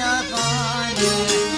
ಕಾಣ ಕಾಣ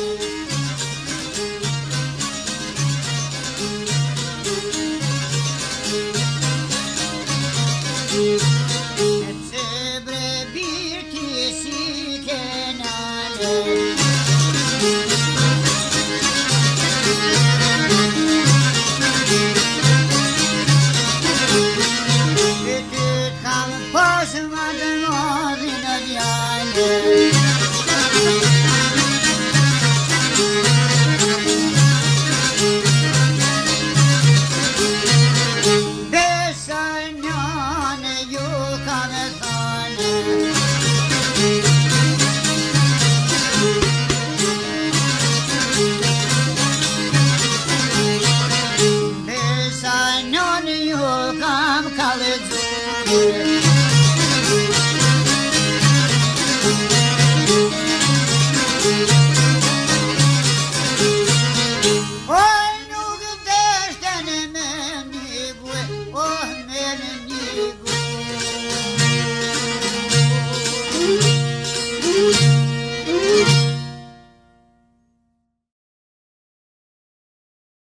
you Yeah.